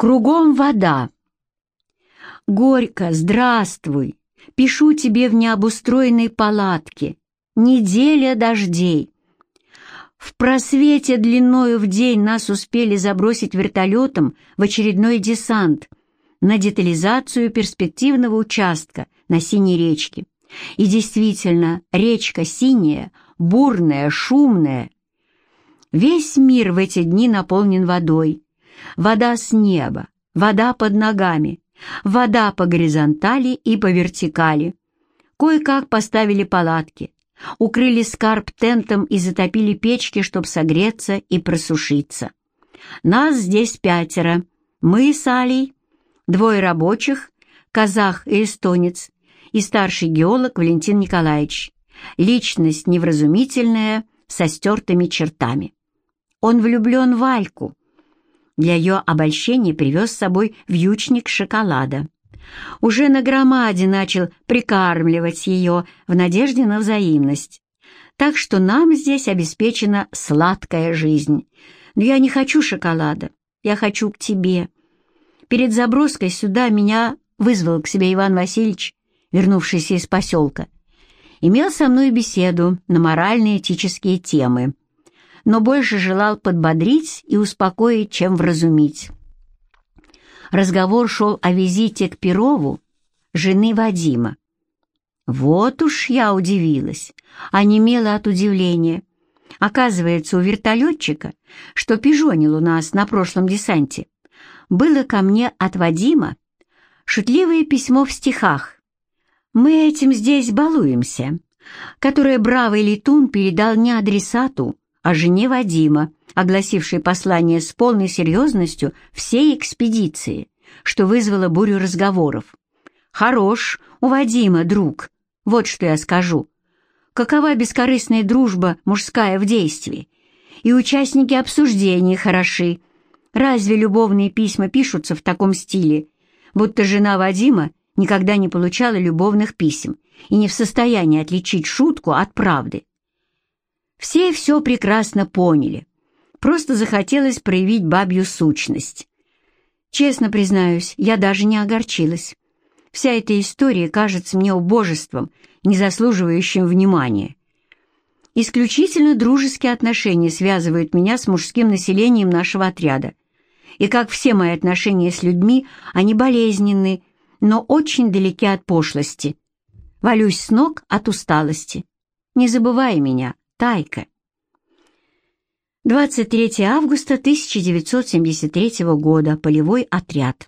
Кругом вода. Горько, здравствуй. Пишу тебе в необустроенной палатке. Неделя дождей. В просвете длиною в день нас успели забросить вертолетом в очередной десант на детализацию перспективного участка на Синей речке. И действительно, речка синяя, бурная, шумная. Весь мир в эти дни наполнен водой, вода с неба, вода под ногами, вода по горизонтали и по вертикали. Кое-как поставили палатки, укрыли скарб тентом и затопили печки, чтобы согреться и просушиться. Нас здесь пятеро. Мы с Алей, двое рабочих, казах и эстонец, и старший геолог Валентин Николаевич. Личность невразумительная, со стертыми чертами. Он влюблен в Альку, для ее обольщения привез с собой вьючник шоколада. Уже на громаде начал прикармливать ее в надежде на взаимность. Так что нам здесь обеспечена сладкая жизнь. Но я не хочу шоколада, я хочу к тебе. Перед заброской сюда меня вызвал к себе Иван Васильевич, вернувшийся из поселка. Имел со мной беседу на морально-этические темы но больше желал подбодрить и успокоить, чем вразумить. Разговор шел о визите к Перову жены Вадима. Вот уж я удивилась, а немела от удивления. Оказывается, у вертолетчика, что пижонил у нас на прошлом десанте, было ко мне от Вадима шутливое письмо в стихах. Мы этим здесь балуемся, которое бравый летун передал не адресату, о жене Вадима, огласившей послание с полной серьезностью всей экспедиции, что вызвало бурю разговоров. «Хорош у Вадима, друг, вот что я скажу. Какова бескорыстная дружба мужская в действии? И участники обсуждений хороши. Разве любовные письма пишутся в таком стиле, будто жена Вадима никогда не получала любовных писем и не в состоянии отличить шутку от правды?» Все все прекрасно поняли. Просто захотелось проявить бабью сущность. Честно признаюсь, я даже не огорчилась. Вся эта история кажется мне убожеством, не заслуживающим внимания. Исключительно дружеские отношения связывают меня с мужским населением нашего отряда. И как все мои отношения с людьми, они болезненны, но очень далеки от пошлости. Валюсь с ног от усталости. Не забывай меня. Тайка. 23 августа 1973 года. Полевой отряд.